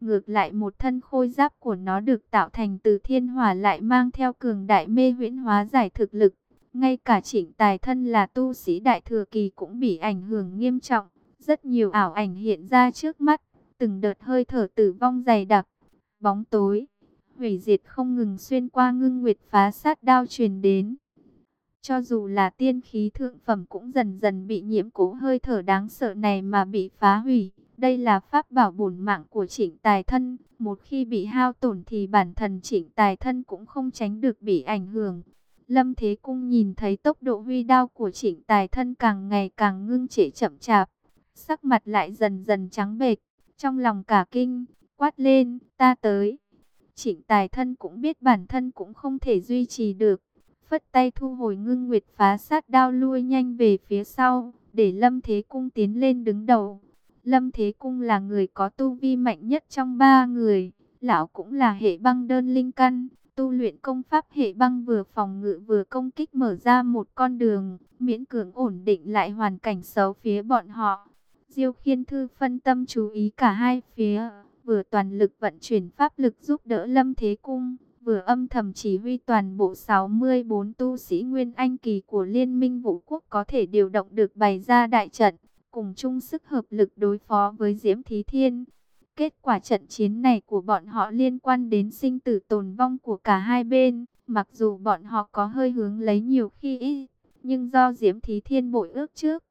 Ngược lại một thân khôi giáp của nó được tạo thành từ thiên hỏa lại mang theo cường đại mê huyễn hóa giải thực lực. Ngay cả trịnh tài thân là tu sĩ đại thừa kỳ cũng bị ảnh hưởng nghiêm trọng. Rất nhiều ảo ảnh hiện ra trước mắt, từng đợt hơi thở tử vong dày đặc. Bóng tối, hủy diệt không ngừng xuyên qua ngưng nguyệt phá sát đao truyền đến. Cho dù là tiên khí thượng phẩm cũng dần dần bị nhiễm cố hơi thở đáng sợ này mà bị phá hủy. Đây là pháp bảo bổn mạng của trịnh tài thân. Một khi bị hao tổn thì bản thân trịnh tài thân cũng không tránh được bị ảnh hưởng. Lâm Thế Cung nhìn thấy tốc độ huy đao của trịnh tài thân càng ngày càng ngưng trễ chậm chạp. Sắc mặt lại dần dần trắng bệch, trong lòng cả kinh, quát lên, ta tới. Trịnh tài thân cũng biết bản thân cũng không thể duy trì được. Phất tay thu hồi ngưng nguyệt phá sát đao lui nhanh về phía sau, để Lâm Thế Cung tiến lên đứng đầu. Lâm Thế Cung là người có tu vi mạnh nhất trong ba người, lão cũng là hệ băng đơn linh căn tu luyện công pháp hệ băng vừa phòng ngự vừa công kích mở ra một con đường, miễn cưỡng ổn định lại hoàn cảnh xấu phía bọn họ. Diêu Khiên Thư phân tâm chú ý cả hai phía, vừa toàn lực vận chuyển pháp lực giúp đỡ Lâm Thế Cung, vừa âm thầm chỉ huy toàn bộ 64 tu sĩ Nguyên Anh Kỳ của Liên minh Vũ Quốc có thể điều động được bày ra đại trận, cùng chung sức hợp lực đối phó với Diễm Thí Thiên. Kết quả trận chiến này của bọn họ liên quan đến sinh tử tồn vong của cả hai bên. Mặc dù bọn họ có hơi hướng lấy nhiều khi ít, nhưng do Diễm Thí Thiên bội ước trước,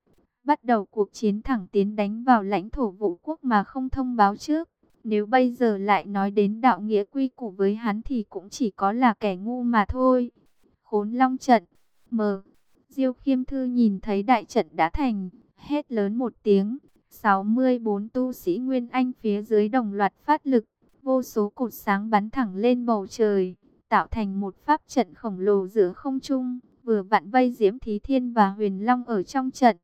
bắt đầu cuộc chiến thẳng tiến đánh vào lãnh thổ vũ quốc mà không thông báo trước. Nếu bây giờ lại nói đến đạo nghĩa quy củ với hắn thì cũng chỉ có là kẻ ngu mà thôi. Khốn long trận, mờ. Diêu khiêm thư nhìn thấy đại trận đã thành, hét lớn một tiếng, 64 tu sĩ Nguyên Anh phía dưới đồng loạt phát lực, vô số cột sáng bắn thẳng lên bầu trời, tạo thành một pháp trận khổng lồ giữa không trung, vừa vặn vây Diễm Thí Thiên và Huyền Long ở trong trận.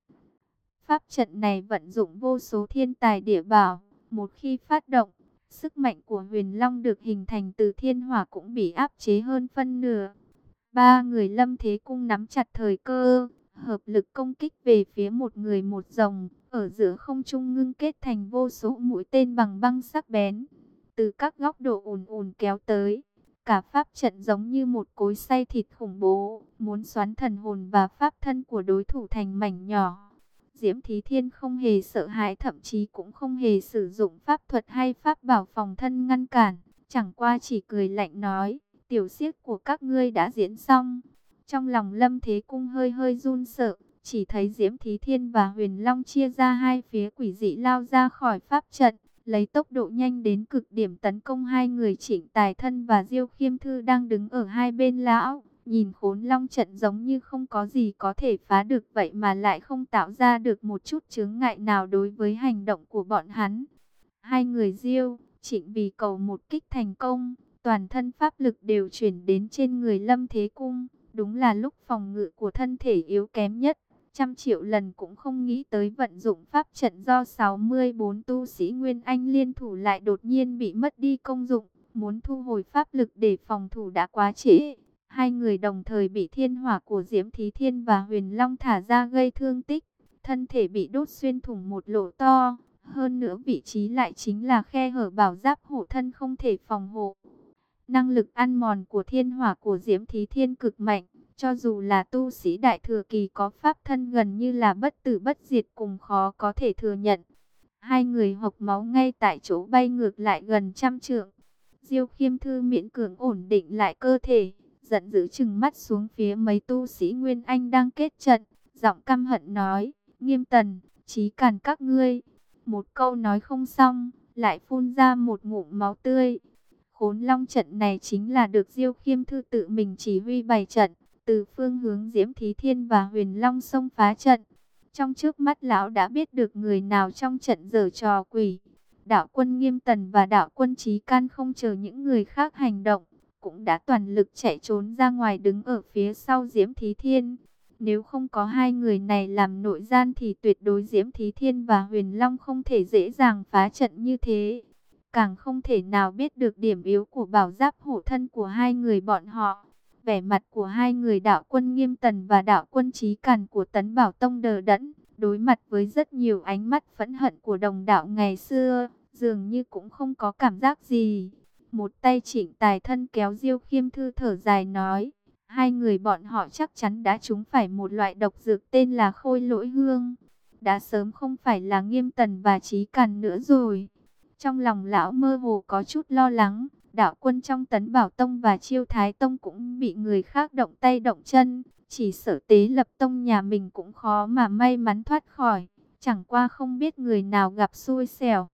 Pháp trận này vận dụng vô số thiên tài địa bảo, một khi phát động, sức mạnh của Huyền Long được hình thành từ thiên hỏa cũng bị áp chế hơn phân nửa. Ba người lâm thế cung nắm chặt thời cơ, hợp lực công kích về phía một người một rồng, ở giữa không trung ngưng kết thành vô số mũi tên bằng băng sắc bén, từ các góc độ ùn ùn kéo tới. Cả pháp trận giống như một cối xay thịt khủng bố, muốn xoắn thần hồn và pháp thân của đối thủ thành mảnh nhỏ. Diễm Thí Thiên không hề sợ hãi thậm chí cũng không hề sử dụng pháp thuật hay pháp bảo phòng thân ngăn cản, chẳng qua chỉ cười lạnh nói, tiểu siết của các ngươi đã diễn xong. Trong lòng Lâm Thế Cung hơi hơi run sợ, chỉ thấy Diễm Thí Thiên và Huyền Long chia ra hai phía quỷ dị lao ra khỏi pháp trận, lấy tốc độ nhanh đến cực điểm tấn công hai người Trịnh tài thân và Diêu Khiêm Thư đang đứng ở hai bên lão. Nhìn khốn long trận giống như không có gì có thể phá được vậy mà lại không tạo ra được một chút chướng ngại nào đối với hành động của bọn hắn. Hai người Diêu, Trịnh vì cầu một kích thành công, toàn thân pháp lực đều chuyển đến trên người Lâm Thế Cung. Đúng là lúc phòng ngự của thân thể yếu kém nhất, trăm triệu lần cũng không nghĩ tới vận dụng pháp trận do 64 tu sĩ Nguyên Anh liên thủ lại đột nhiên bị mất đi công dụng, muốn thu hồi pháp lực để phòng thủ đã quá trễ. Hai người đồng thời bị thiên hỏa của Diễm Thí Thiên và Huyền Long thả ra gây thương tích, thân thể bị đốt xuyên thủng một lỗ to, hơn nữa vị trí lại chính là khe hở bảo giáp hộ thân không thể phòng hộ. Năng lực ăn mòn của thiên hỏa của Diễm Thí Thiên cực mạnh, cho dù là tu sĩ đại thừa kỳ có pháp thân gần như là bất tử bất diệt cùng khó có thể thừa nhận. Hai người hộc máu ngay tại chỗ bay ngược lại gần trăm trượng. Diêu khiêm thư miễn cưỡng ổn định lại cơ thể, giận dữ chừng mắt xuống phía mấy tu sĩ Nguyên Anh đang kết trận, giọng căm hận nói, nghiêm tần, trí càn các ngươi. Một câu nói không xong, lại phun ra một ngụm máu tươi. Khốn long trận này chính là được Diêu Khiêm Thư tự mình chỉ huy bày trận, từ phương hướng Diễm Thí Thiên và Huyền Long xông phá trận. Trong trước mắt lão đã biết được người nào trong trận giở trò quỷ. Đạo quân Nghiêm Tần và đạo quân Trí Can không chờ những người khác hành động, cũng đã toàn lực chạy trốn ra ngoài đứng ở phía sau Diễm Thí Thiên. Nếu không có hai người này làm nội gian thì tuyệt đối Diễm Thí Thiên và Huyền Long không thể dễ dàng phá trận như thế. Càng không thể nào biết được điểm yếu của bảo giáp hộ thân của hai người bọn họ. Vẻ mặt của hai người đạo quân Nghiêm Tần và đạo quân Trí Càn của Tấn Bảo Tông đờ đẫn, đối mặt với rất nhiều ánh mắt phẫn hận của đồng đạo ngày xưa, dường như cũng không có cảm giác gì. Một tay chỉnh tài thân kéo Diêu Khiêm Thư thở dài nói, hai người bọn họ chắc chắn đã trúng phải một loại độc dược tên là khôi lỗi hương. Đã sớm không phải là nghiêm tần và trí càn nữa rồi. Trong lòng lão mơ hồ có chút lo lắng, đạo quân trong tấn bảo tông và chiêu thái tông cũng bị người khác động tay động chân. Chỉ sợ tế lập tông nhà mình cũng khó mà may mắn thoát khỏi, chẳng qua không biết người nào gặp xui xẻo.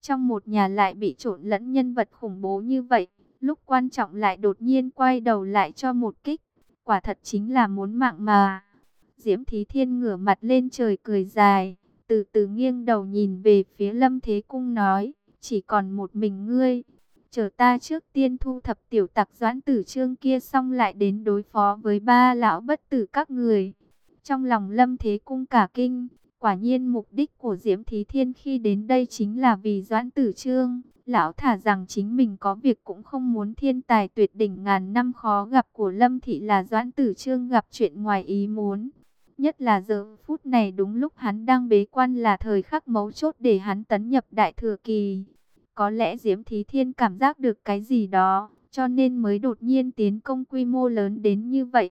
Trong một nhà lại bị trộn lẫn nhân vật khủng bố như vậy, lúc quan trọng lại đột nhiên quay đầu lại cho một kích. Quả thật chính là muốn mạng mà. Diễm Thí Thiên ngửa mặt lên trời cười dài, từ từ nghiêng đầu nhìn về phía Lâm Thế Cung nói, chỉ còn một mình ngươi. Chờ ta trước tiên thu thập tiểu tặc doãn tử trương kia xong lại đến đối phó với ba lão bất tử các người. Trong lòng Lâm Thế Cung cả kinh, Quả nhiên mục đích của Diễm Thí Thiên khi đến đây chính là vì Doãn Tử Trương. Lão thả rằng chính mình có việc cũng không muốn thiên tài tuyệt đỉnh ngàn năm khó gặp của Lâm Thị là Doãn Tử Trương gặp chuyện ngoài ý muốn. Nhất là giờ phút này đúng lúc hắn đang bế quan là thời khắc mấu chốt để hắn tấn nhập đại thừa kỳ. Có lẽ Diễm Thí Thiên cảm giác được cái gì đó, cho nên mới đột nhiên tiến công quy mô lớn đến như vậy.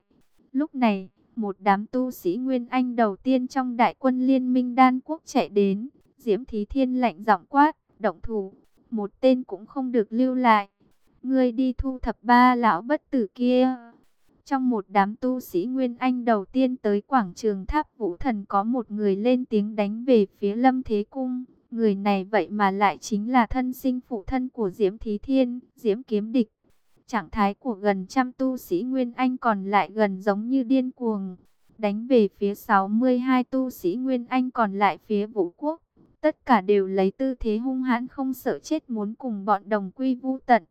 Lúc này, một đám tu sĩ Nguyên Anh đầu tiên trong đại quân liên minh đan quốc chạy đến. Diễm Thí Thiên lạnh giọng quát, động thủ, một tên cũng không được lưu lại. Ngươi đi thu thập ba lão bất tử kia. Trong một đám tu sĩ Nguyên Anh đầu tiên tới quảng trường tháp vũ thần có một người lên tiếng đánh về phía lâm thế cung. Người này vậy mà lại chính là thân sinh phụ thân của Diễm Thí Thiên, Diễm Kiếm Địch. Trạng thái của gần trăm tu sĩ Nguyên Anh còn lại gần giống như điên cuồng. Đánh về phía 62 tu sĩ Nguyên Anh còn lại phía Vũ Quốc. Tất cả đều lấy tư thế hung hãn không sợ chết muốn cùng bọn đồng quy vu tận.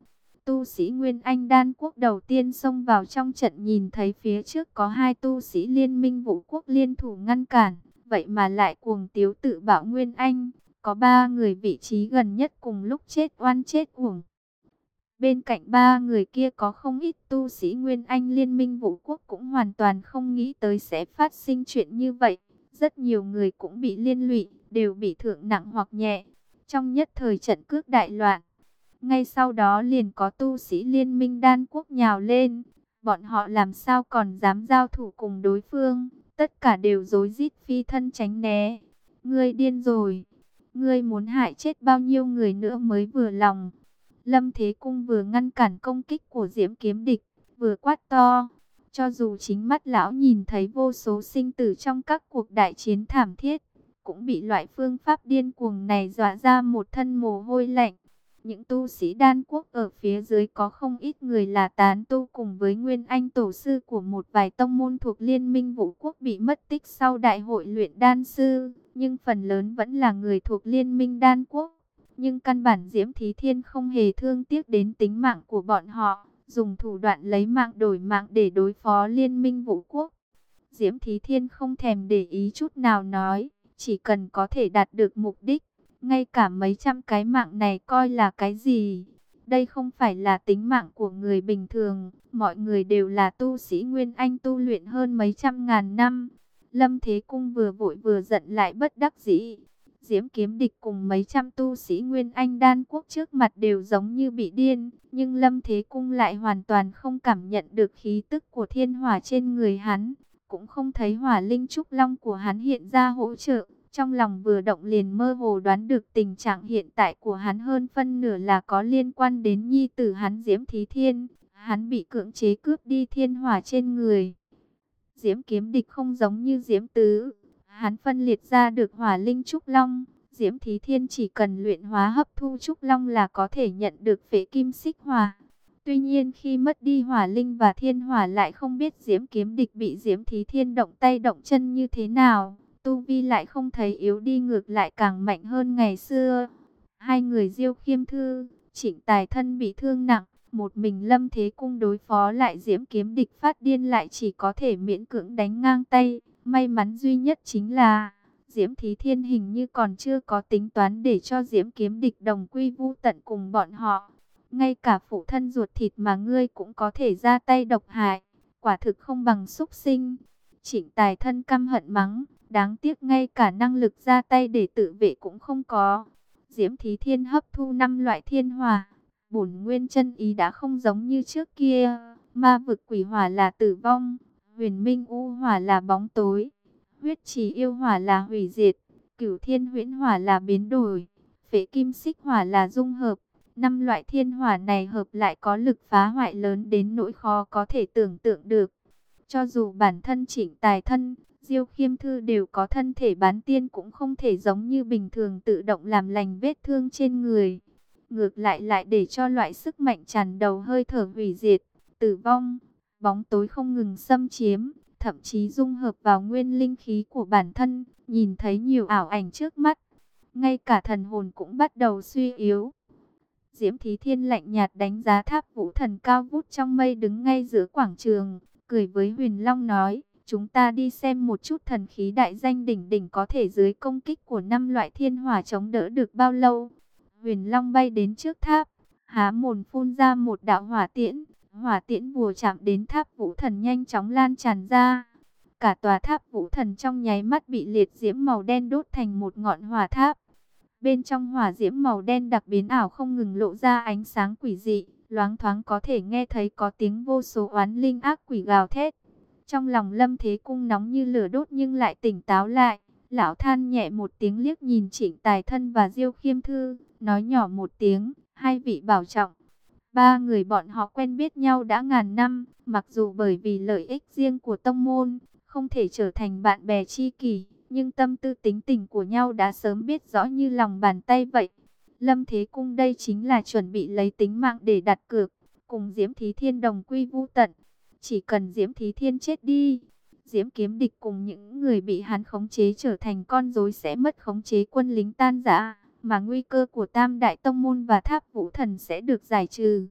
Tu sĩ Nguyên Anh đan quốc đầu tiên xông vào trong trận nhìn thấy phía trước có hai tu sĩ liên minh vũ quốc liên thủ ngăn cản. Vậy mà lại cuồng tiếu tự bảo Nguyên Anh. Có ba người vị trí gần nhất cùng lúc chết oan chết uổng. Bên cạnh ba người kia có không ít tu sĩ Nguyên Anh Liên minh Vũ Quốc cũng hoàn toàn không nghĩ tới sẽ phát sinh chuyện như vậy. Rất nhiều người cũng bị liên lụy, đều bị thượng nặng hoặc nhẹ. Trong nhất thời trận cước đại loạn, ngay sau đó liền có tu sĩ Liên minh Đan Quốc nhào lên. Bọn họ làm sao còn dám giao thủ cùng đối phương, tất cả đều dối rít phi thân tránh né. Ngươi điên rồi, ngươi muốn hại chết bao nhiêu người nữa mới vừa lòng. Lâm Thế Cung vừa ngăn cản công kích của Diễm Kiếm Địch, vừa quát to. Cho dù chính mắt lão nhìn thấy vô số sinh tử trong các cuộc đại chiến thảm thiết, cũng bị loại phương pháp điên cuồng này dọa ra một thân mồ hôi lạnh. Những tu sĩ đan quốc ở phía dưới có không ít người là tán tu cùng với nguyên anh tổ sư của một vài tông môn thuộc liên minh vũ quốc bị mất tích sau đại hội luyện đan sư, nhưng phần lớn vẫn là người thuộc liên minh đan quốc. Nhưng căn bản Diễm Thí Thiên không hề thương tiếc đến tính mạng của bọn họ, dùng thủ đoạn lấy mạng đổi mạng để đối phó liên minh vũ quốc. Diễm Thí Thiên không thèm để ý chút nào nói, chỉ cần có thể đạt được mục đích, ngay cả mấy trăm cái mạng này coi là cái gì. Đây không phải là tính mạng của người bình thường, mọi người đều là tu sĩ Nguyên Anh tu luyện hơn mấy trăm ngàn năm. Lâm Thế Cung vừa vội vừa giận lại bất đắc dĩ, Diễm kiếm địch cùng mấy trăm tu sĩ Nguyên Anh đan quốc trước mặt đều giống như bị điên, nhưng Lâm Thế Cung lại hoàn toàn không cảm nhận được khí tức của thiên hỏa trên người hắn, cũng không thấy hỏa linh trúc long của hắn hiện ra hỗ trợ. Trong lòng vừa động liền mơ hồ đoán được tình trạng hiện tại của hắn hơn phân nửa là có liên quan đến nhi tử hắn Diễm Thí Thiên. Hắn bị cưỡng chế cướp đi thiên hỏa trên người. Diễm kiếm địch không giống như Diễm Tứ Hắn phân liệt ra được hỏa linh trúc long, Diễm Thí Thiên chỉ cần luyện hóa hấp thu trúc long là có thể nhận được phế kim xích hỏa. Tuy nhiên khi mất đi hỏa linh và thiên hỏa lại không biết Diễm Kiếm Địch bị Diễm Thí Thiên động tay động chân như thế nào. Tu Vi lại không thấy yếu đi ngược lại càng mạnh hơn ngày xưa. Hai người diêu khiêm thư, chỉnh tài thân bị thương nặng. Một mình lâm thế cung đối phó lại Diễm Kiếm Địch phát điên lại chỉ có thể miễn cưỡng đánh ngang tay. May mắn duy nhất chính là... Diễm Thí Thiên hình như còn chưa có tính toán để cho Diễm Kiếm Địch đồng quy vu tận cùng bọn họ. Ngay cả phụ thân ruột thịt mà ngươi cũng có thể ra tay độc hại. Quả thực không bằng xúc sinh. Trịnh tài thân căm hận mắng. Đáng tiếc ngay cả năng lực ra tay để tự vệ cũng không có. Diễm Thí Thiên hấp thu năm loại thiên hòa Bổn nguyên chân ý đã không giống như trước kia. Ma vực quỷ hỏa là tử vong. Huyền minh u hỏa là bóng tối. Huyết trì yêu hỏa là hủy diệt. Cửu thiên huyễn hỏa là biến đổi. Phế kim xích hỏa là dung hợp. Năm loại thiên hỏa này hợp lại có lực phá hoại lớn đến nỗi khó có thể tưởng tượng được. Cho dù bản thân chỉnh tài thân, Diêu Khiêm Thư đều có thân thể bán tiên cũng không thể giống như bình thường tự động làm lành vết thương trên người. Ngược lại lại để cho loại sức mạnh tràn đầu hơi thở hủy diệt, tử vong, bóng tối không ngừng xâm chiếm, thậm chí dung hợp vào nguyên linh khí của bản thân, nhìn thấy nhiều ảo ảnh trước mắt. Ngay cả thần hồn cũng bắt đầu suy yếu. Diễm Thí Thiên lạnh nhạt đánh giá tháp vũ thần cao vút trong mây đứng ngay giữa quảng trường, cười với Huyền Long nói, chúng ta đi xem một chút thần khí đại danh đỉnh đỉnh có thể dưới công kích của năm loại thiên hỏa chống đỡ được bao lâu. Huyền Long bay đến trước tháp, há mồn phun ra một đạo hỏa tiễn, hỏa tiễn bùa chạm đến tháp vũ thần nhanh chóng lan tràn ra. Cả tòa tháp vũ thần trong nháy mắt bị liệt diễm màu đen đốt thành một ngọn hỏa tháp. Bên trong hỏa diễm màu đen đặc biến ảo không ngừng lộ ra ánh sáng quỷ dị, loáng thoáng có thể nghe thấy có tiếng vô số oán linh ác quỷ gào thét. Trong lòng lâm thế cung nóng như lửa đốt nhưng lại tỉnh táo lại. Lão than nhẹ một tiếng liếc nhìn trịnh tài thân và diêu khiêm thư, nói nhỏ một tiếng, hai vị bảo trọng. Ba người bọn họ quen biết nhau đã ngàn năm, mặc dù bởi vì lợi ích riêng của tông môn, không thể trở thành bạn bè tri kỷ, nhưng tâm tư tính tình của nhau đã sớm biết rõ như lòng bàn tay vậy. Lâm Thế Cung đây chính là chuẩn bị lấy tính mạng để đặt cược, cùng Diễm Thí Thiên đồng quy vu tận. Chỉ cần Diễm Thí Thiên chết đi, Diễm Kiếm Địch cùng những người bị hắn khống chế trở thành con rối sẽ mất khống chế quân lính tan rã, mà nguy cơ của Tam Đại Tông Môn và Tháp Vũ Thần sẽ được giải trừ.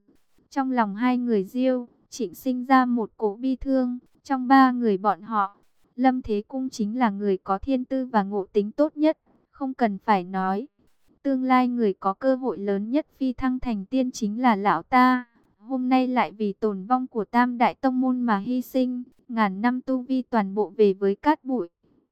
Trong lòng hai người diêu, trịnh sinh ra một cỗ bi thương, trong ba người bọn họ, Lâm Thế Cung chính là người có thiên tư và ngộ tính tốt nhất, không cần phải nói. Tương lai người có cơ hội lớn nhất phi thăng thành tiên chính là lão ta. Hôm nay lại vì tồn vong của Tam Đại Tông Môn mà hy sinh, ngàn năm tu vi toàn bộ về với cát bụi.